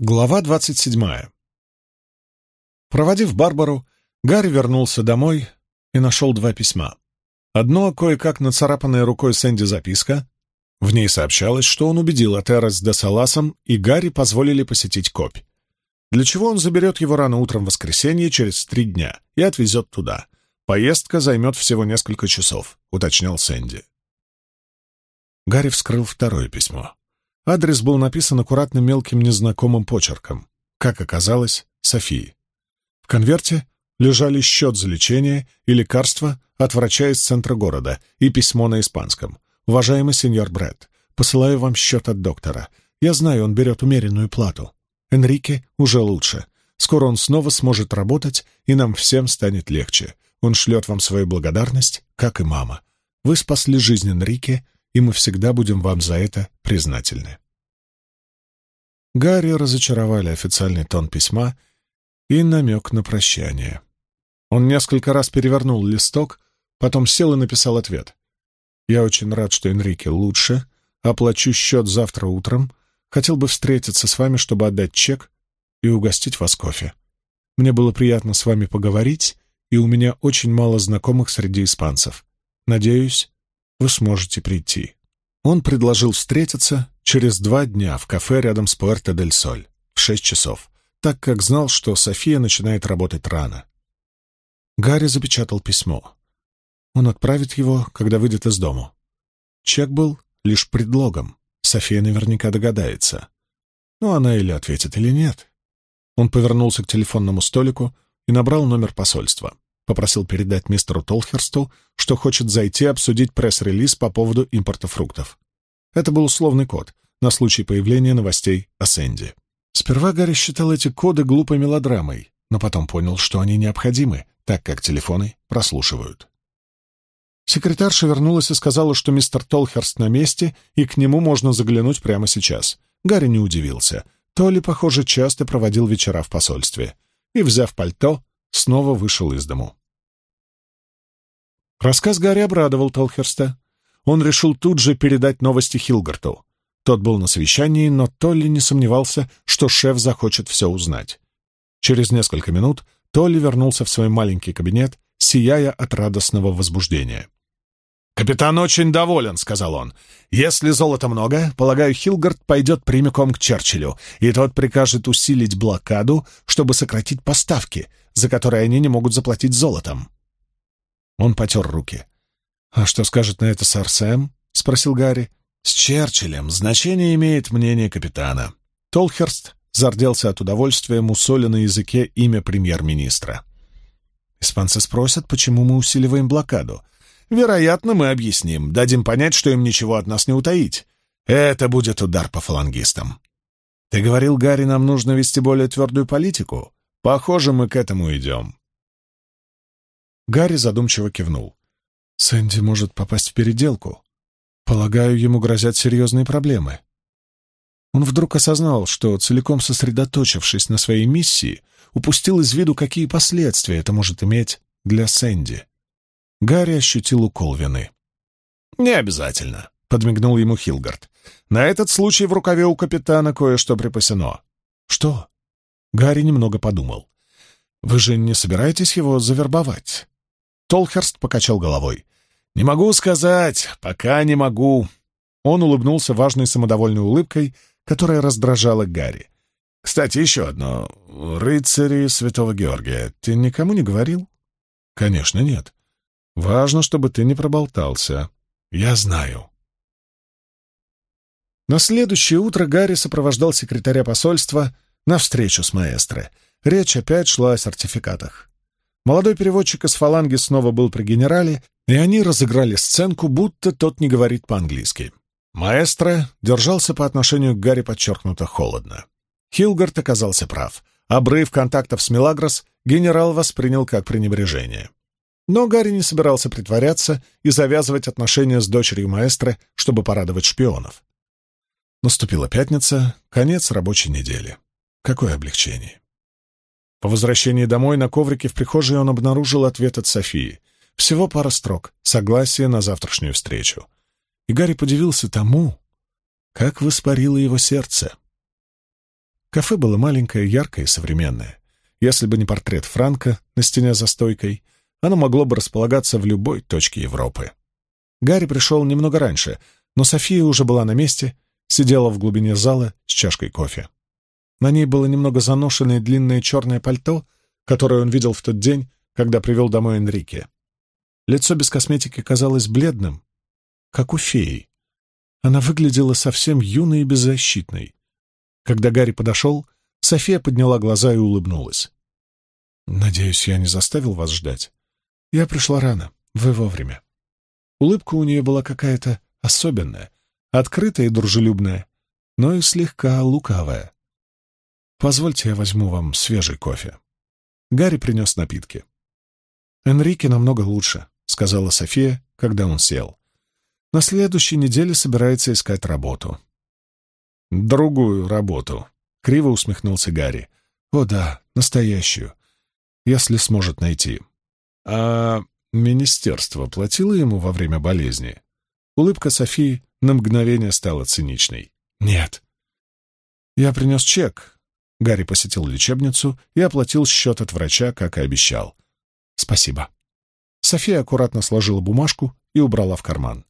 Глава двадцать седьмая. Проводив Барбару, Гарри вернулся домой и нашел два письма. Одно, кое-как нацарапанная рукой Сэнди записка. В ней сообщалось, что он убедил Атера с Десаласом, и Гарри позволили посетить Копь. Для чего он заберет его рано утром в воскресенье через три дня и отвезет туда. Поездка займет всего несколько часов, уточнял Сэнди. Гарри вскрыл второе письмо. Адрес был написан аккуратным мелким незнакомым почерком. Как оказалось, Софии. В конверте лежали счет за лечение и лекарства от врача из центра города и письмо на испанском. «Уважаемый сеньор Брэд, посылаю вам счет от доктора. Я знаю, он берет умеренную плату. Энрике уже лучше. Скоро он снова сможет работать, и нам всем станет легче. Он шлет вам свою благодарность, как и мама. Вы спасли жизнь Энрике, и мы всегда будем вам за это признательны». Гарри разочаровали официальный тон письма и намек на прощание. Он несколько раз перевернул листок, потом сел и написал ответ. «Я очень рад, что Энрике лучше. Оплачу счет завтра утром. Хотел бы встретиться с вами, чтобы отдать чек и угостить вас кофе. Мне было приятно с вами поговорить, и у меня очень мало знакомых среди испанцев. Надеюсь, вы сможете прийти». Он предложил встретиться через два дня в кафе рядом с Пуэрто-дель-Соль в шесть часов, так как знал, что София начинает работать рано. Гарри запечатал письмо. Он отправит его, когда выйдет из дому. Чек был лишь предлогом. София наверняка догадается. Ну, она или ответит, или нет. Он повернулся к телефонному столику и набрал номер посольства. Попросил передать мистеру Толхерсту, что хочет зайти обсудить пресс-релиз по поводу импорта фруктов. Это был условный код на случай появления новостей о Сэнди. Сперва Гарри считал эти коды глупой мелодрамой, но потом понял, что они необходимы, так как телефоны прослушивают. Секретарша вернулась и сказала, что мистер Толхерст на месте, и к нему можно заглянуть прямо сейчас. Гарри не удивился. Толли, похоже, часто проводил вечера в посольстве. И, взяв пальто, снова вышел из дому. Рассказ Гарри обрадовал Толхерста. Он решил тут же передать новости Хилгарту. Тот был на совещании, но Толли не сомневался, что шеф захочет все узнать. Через несколько минут Толли вернулся в свой маленький кабинет, сияя от радостного возбуждения. «Капитан очень доволен», — сказал он. «Если золота много, полагаю, Хилгард пойдет прямиком к Черчиллю, и тот прикажет усилить блокаду, чтобы сократить поставки, за которые они не могут заплатить золотом». Он потер руки. «А что скажет на это сэр Сэм?» — спросил Гарри. «С Черчиллем значение имеет мнение капитана». Толхерст зарделся от удовольствия, мусоля на языке имя премьер-министра. «Испанцы спросят, почему мы усиливаем блокаду. Вероятно, мы объясним, дадим понять, что им ничего от нас не утаить. Это будет удар по фалангистам». «Ты говорил, Гарри, нам нужно вести более твердую политику. Похоже, мы к этому идем». Гарри задумчиво кивнул. «Сэнди может попасть в переделку. Полагаю, ему грозят серьезные проблемы». Он вдруг осознал, что, целиком сосредоточившись на своей миссии, упустил из виду, какие последствия это может иметь для Сэнди. Гарри ощутил укол вины. «Не обязательно», — подмигнул ему Хилгард. «На этот случай в рукаве у капитана кое-что припасено». «Что?» Гарри немного подумал. «Вы же не собираетесь его завербовать?» Толхерст покачал головой. «Не могу сказать, пока не могу». Он улыбнулся важной самодовольной улыбкой, которая раздражала Гарри. «Кстати, еще одно. Рыцари Святого Георгия. Ты никому не говорил?» «Конечно, нет. Важно, чтобы ты не проболтался. Я знаю». На следующее утро Гарри сопровождал секретаря посольства на встречу с маэстро. Речь опять шла о сертификатах. Молодой переводчик из фаланги снова был при генерале, и они разыграли сценку, будто тот не говорит по-английски. Маэстро держался по отношению к Гарри подчеркнуто холодно. Хилгард оказался прав. Обрыв контактов с Мелагрос генерал воспринял как пренебрежение. Но Гарри не собирался притворяться и завязывать отношения с дочерью маэстро, чтобы порадовать шпионов. Наступила пятница, конец рабочей недели. Какое облегчение! По возвращении домой на коврике в прихожей он обнаружил ответ от Софии. Всего пара строк, согласие на завтрашнюю встречу. И Гарри подивился тому, как воспарило его сердце. Кафе было маленькое, яркое и современное. Если бы не портрет Франка на стене за стойкой, оно могло бы располагаться в любой точке Европы. Гарри пришел немного раньше, но София уже была на месте, сидела в глубине зала с чашкой кофе. На ней было немного заношенное длинное черное пальто, которое он видел в тот день, когда привел домой Энрике. Лицо без косметики казалось бледным, как у феи. Она выглядела совсем юной и беззащитной. Когда Гарри подошел, София подняла глаза и улыбнулась. «Надеюсь, я не заставил вас ждать. Я пришла рано, вы вовремя». Улыбка у нее была какая-то особенная, открытая и дружелюбная, но и слегка лукавая. «Позвольте, я возьму вам свежий кофе». Гарри принес напитки. «Энрике намного лучше», — сказала София, когда он сел. «На следующей неделе собирается искать работу». «Другую работу», — криво усмехнулся Гарри. «О да, настоящую, если сможет найти». «А министерство платило ему во время болезни?» Улыбка Софии на мгновение стала циничной. «Нет». «Я принес чек». Гарри посетил лечебницу и оплатил счет от врача, как и обещал. «Спасибо». София аккуратно сложила бумажку и убрала в карман.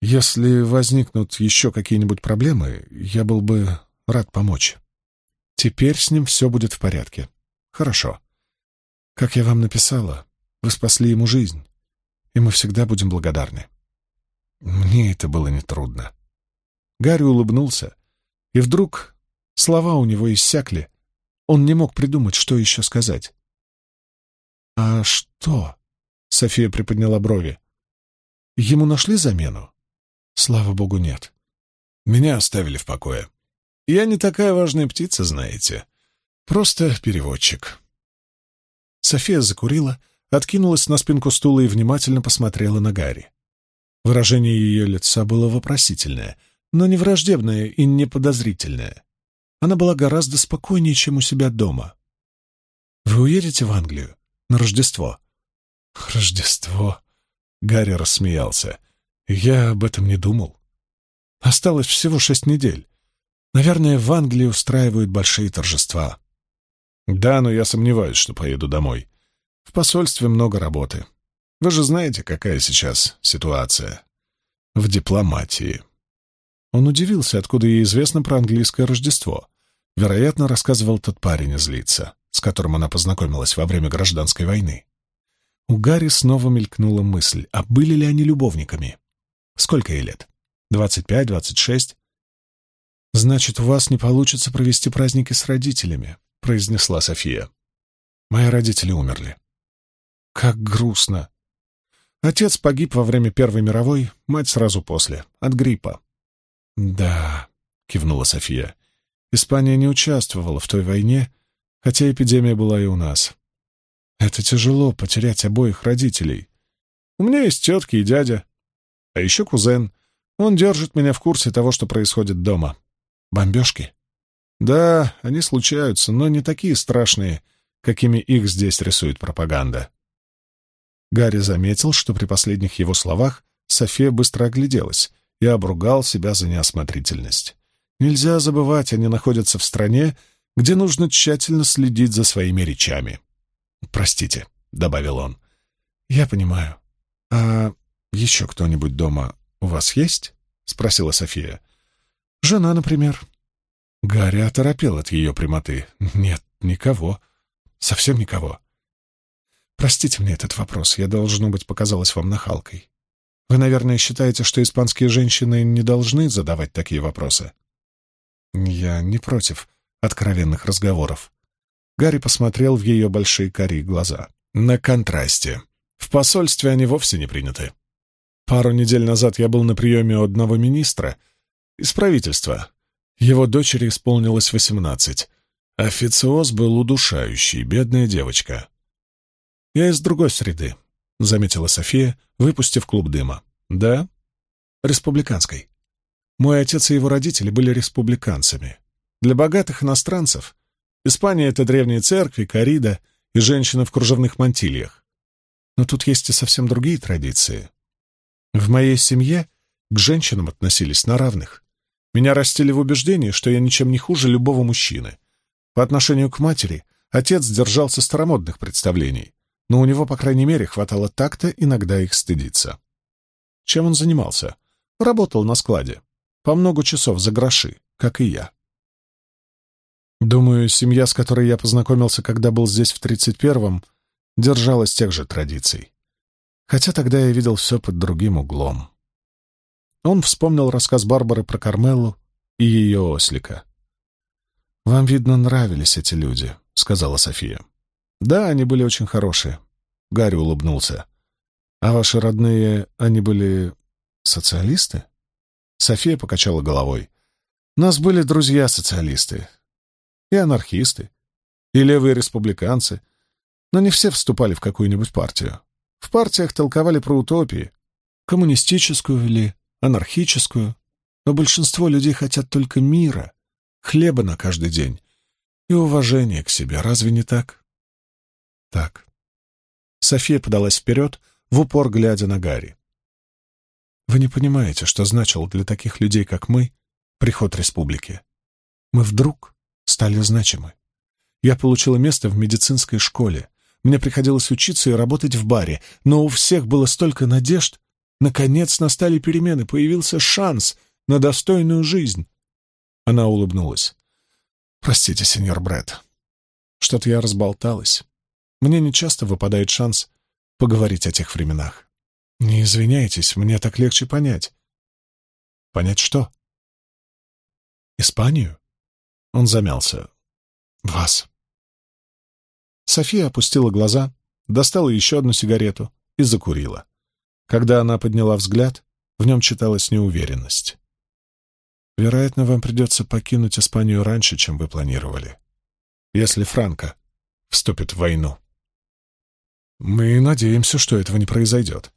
«Если возникнут еще какие-нибудь проблемы, я был бы рад помочь. Теперь с ним все будет в порядке. Хорошо. Как я вам написала, вы спасли ему жизнь, и мы всегда будем благодарны». Мне это было нетрудно. Гарри улыбнулся, и вдруг слова у него иссякли. Он не мог придумать, что еще сказать. «А что?» — София приподняла брови. «Ему нашли замену?» «Слава богу, нет. Меня оставили в покое. Я не такая важная птица, знаете. Просто переводчик». София закурила, откинулась на спинку стула и внимательно посмотрела на Гарри. Выражение ее лица было вопросительное, но не враждебное и не подозрительное. Она была гораздо спокойнее, чем у себя дома. «Вы уедете в Англию? На Рождество?» «Рождество?» — Гарри рассмеялся. «Я об этом не думал. Осталось всего шесть недель. Наверное, в Англии устраивают большие торжества». «Да, но я сомневаюсь, что поеду домой. В посольстве много работы. Вы же знаете, какая сейчас ситуация в дипломатии. Он удивился, откуда ей известно про английское Рождество. Вероятно, рассказывал тот парень из лица, с которым она познакомилась во время гражданской войны. У Гарри снова мелькнула мысль, а были ли они любовниками? Сколько ей лет? Двадцать пять, двадцать шесть? «Значит, у вас не получится провести праздники с родителями», — произнесла София. «Мои родители умерли». «Как грустно», Отец погиб во время Первой мировой, мать сразу после, от гриппа. «Да», — кивнула София, — «Испания не участвовала в той войне, хотя эпидемия была и у нас. Это тяжело, потерять обоих родителей. У меня есть тетки и дядя, а еще кузен. Он держит меня в курсе того, что происходит дома. Бомбежки? Да, они случаются, но не такие страшные, какими их здесь рисует пропаганда. Гарри заметил, что при последних его словах София быстро огляделась и обругал себя за неосмотрительность. Нельзя забывать, они находятся в стране, где нужно тщательно следить за своими речами. «Простите», — добавил он. «Я понимаю. А еще кто-нибудь дома у вас есть?» — спросила София. «Жена, например». Гарри оторопел от ее прямоты. «Нет, никого. Совсем никого. Простите мне этот вопрос, я, должно быть, показалась вам нахалкой. Вы, наверное, считаете, что испанские женщины не должны задавать такие вопросы? Я не против откровенных разговоров. Гарри посмотрел в ее большие карие глаза. На контрасте. В посольстве они вовсе не приняты. Пару недель назад я был на приеме у одного министра из правительства. Его дочери исполнилось восемнадцать. Официоз был удушающий, бедная девочка. «Я из другой среды», — заметила София, выпустив клуб дыма. «Да?» «Республиканской. Мой отец и его родители были республиканцами. Для богатых иностранцев Испания — это древние церкви, корида и женщины в кружевных мантильях. Но тут есть и совсем другие традиции. В моей семье к женщинам относились на равных. Меня растили в убеждении, что я ничем не хуже любого мужчины. По отношению к матери отец держался старомодных представлений, но у него, по крайней мере, хватало такта иногда их стыдиться. Чем он занимался? Работал на складе. По много часов за гроши, как и я. Думаю, семья, с которой я познакомился, когда был здесь в 31-м, держалась тех же традиций. Хотя тогда я видел все под другим углом. Он вспомнил рассказ Барбары про Кармеллу и ее ослика. «Вам, видно, нравились эти люди», — сказала София. «Да, они были очень хорошие». Гарри улыбнулся. «А ваши родные, они были социалисты?» София покачала головой. «Нас были друзья-социалисты. И анархисты. И левые республиканцы. Но не все вступали в какую-нибудь партию. В партиях толковали про утопии. Коммунистическую или анархическую. Но большинство людей хотят только мира, хлеба на каждый день и уважения к себе. Разве не так? Так. София подалась вперед, в упор глядя на Гарри. Вы не понимаете, что значил для таких людей, как мы, приход республики. Мы вдруг стали значимы. Я получила место в медицинской школе. Мне приходилось учиться и работать в баре, но у всех было столько надежд. Наконец настали перемены, появился шанс на достойную жизнь. Она улыбнулась. «Простите, сеньор Брэд. Что-то я разболталась. Мне нечасто выпадает шанс поговорить о тех временах. Не извиняйтесь, мне так легче понять». «Понять что?» «Испанию?» Он замялся. «Вас». София опустила глаза, достала еще одну сигарету и закурила. Когда она подняла взгляд, в нем читалась неуверенность. «Вероятно, вам придется покинуть Испанию раньше, чем вы планировали, если Франко вступит в войну». «Мы надеемся, что этого не произойдет.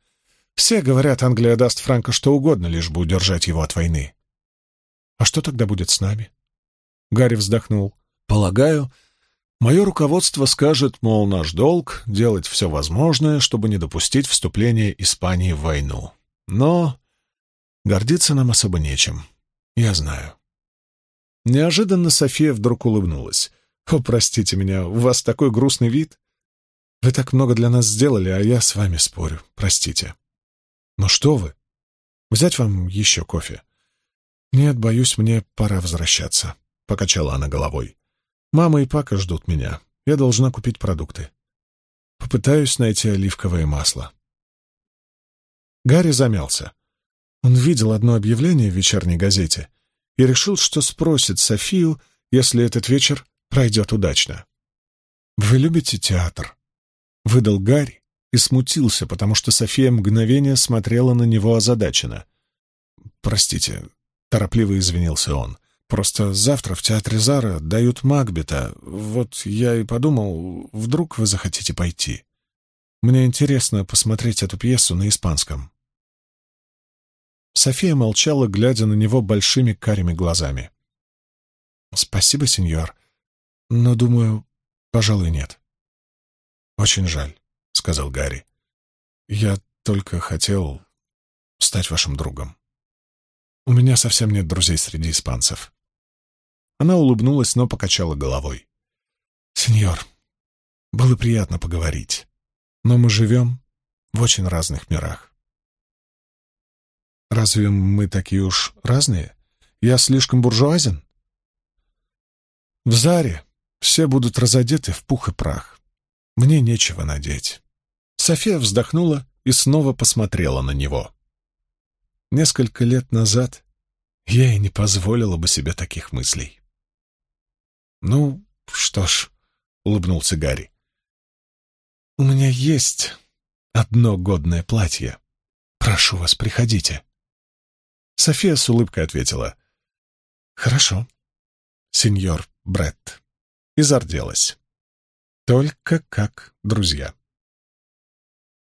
Все говорят, Англия даст Франко что угодно, лишь бы удержать его от войны. А что тогда будет с нами?» Гарри вздохнул. «Полагаю, мое руководство скажет, мол, наш долг — делать все возможное, чтобы не допустить вступления Испании в войну. Но гордиться нам особо нечем. Я знаю». Неожиданно София вдруг улыбнулась. «О, простите меня, у вас такой грустный вид. Вы так много для нас сделали, а я с вами спорю. Простите». «Ну что вы? Взять вам еще кофе?» «Нет, боюсь, мне пора возвращаться». — покачала она головой. «Мама и папа ждут меня. Я должна купить продукты. Попытаюсь найти оливковое масло». Гарри замялся. Он видел одно объявление в вечерней газете и решил, что спросит Софию, если этот вечер пройдет удачно. «Вы любите театр?» — выдал Гарри и смутился, потому что София мгновение смотрела на него озадаченно. «Простите», — торопливо извинился он. Просто завтра в театре Зара дают Макбета. Вот я и подумал, вдруг вы захотите пойти. Мне интересно посмотреть эту пьесу на испанском». София молчала, глядя на него большими карими глазами. «Спасибо, сеньор, но, думаю, пожалуй, нет». «Очень жаль», — сказал Гарри. «Я только хотел стать вашим другом. У меня совсем нет друзей среди испанцев». Она улыбнулась, но покачала головой. «Сеньор, было приятно поговорить, но мы живем в очень разных мирах». «Разве мы такие уж разные? Я слишком буржуазен?» «В Заре все будут разодеты в пух и прах. Мне нечего надеть». София вздохнула и снова посмотрела на него. Несколько лет назад я и не позволила бы себе таких мыслей. «Ну, что ж», — улыбнулся Гарри. «У меня есть одно годное платье. Прошу вас, приходите». София с улыбкой ответила. «Хорошо, сеньор Бретт». И зарделась. Только как друзья.